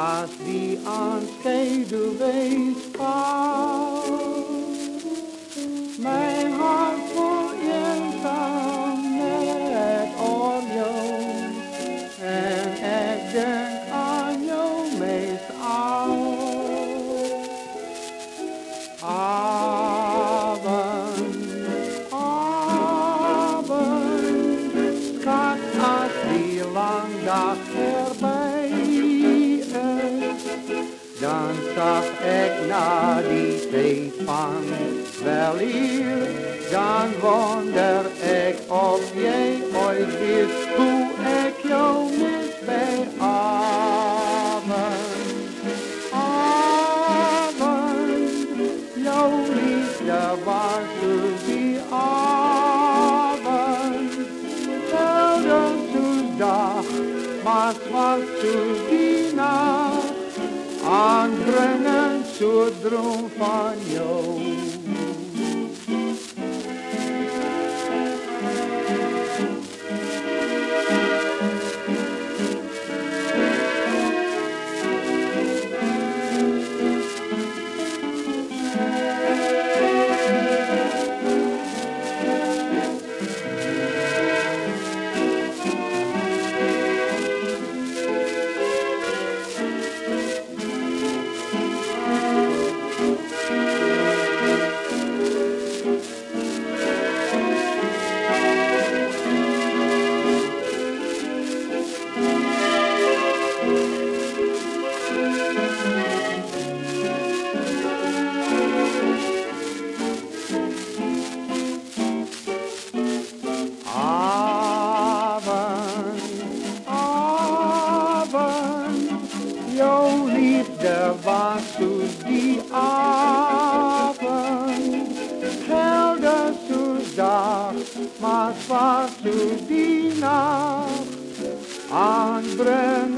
als die aanscheduwees valt. Mijn hart vol eenzaam met om jou. En ik denk aan jou meest al. Abend, abend, schat als die lang Dan zag ik na die van wel hier, dan wonder ik of jij ooit wist hoe ik jou mis bij avond. Avond, jouw liefde was die avond. Zelden zo'n dag, maar het was zo'n die nacht. Aandringend zo'n droom van jou. Zoals die avond. Helder maar zwart zoals die nacht. Aanbrengen